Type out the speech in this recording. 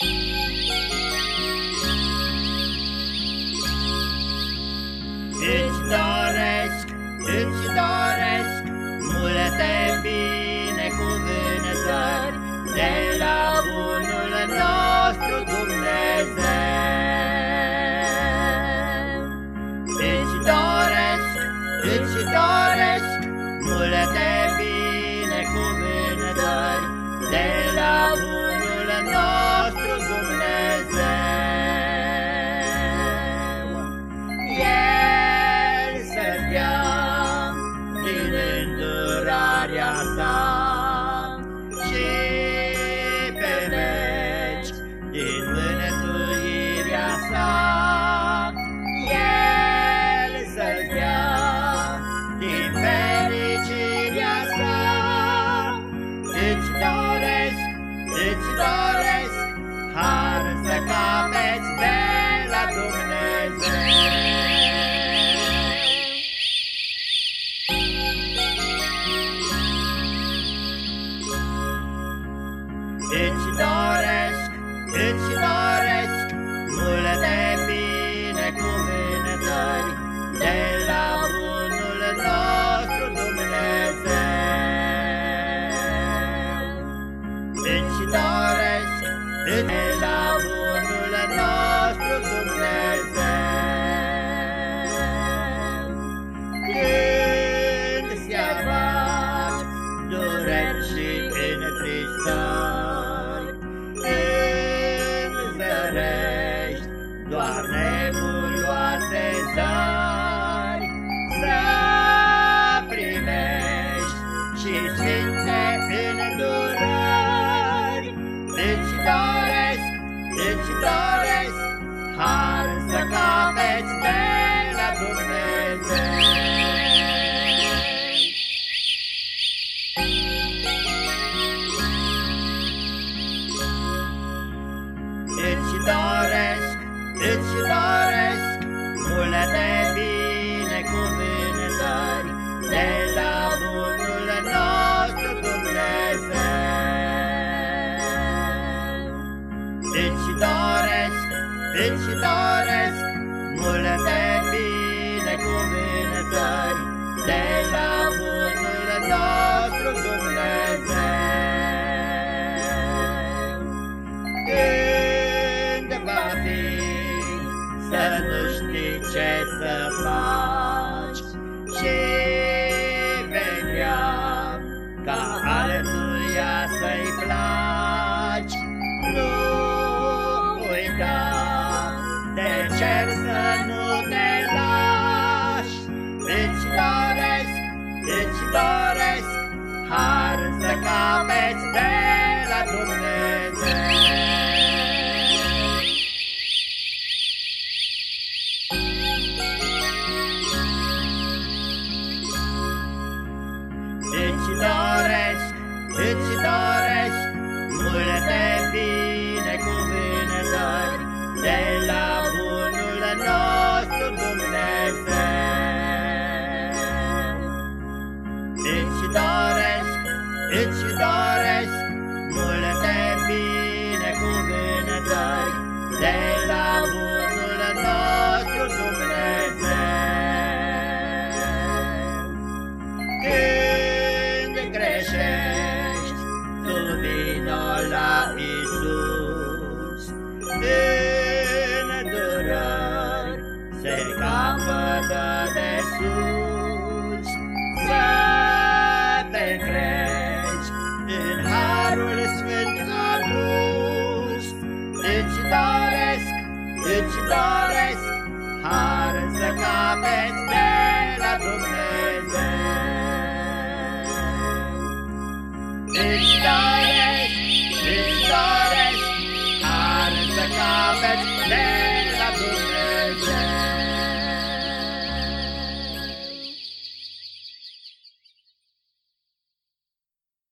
It's not Doresque, it's Doresque. lucrarea ta și pe veci din mânătuirea sa. El să-ți dea din fericirea sa, îți doresc, îți doresc, It darling. Îți doresc Deci Îți doresc multe bine binecuvântări De la bunul nostru Dumnezeu. Când greșești, tu vino la Iisus. În durări se capătă de sus.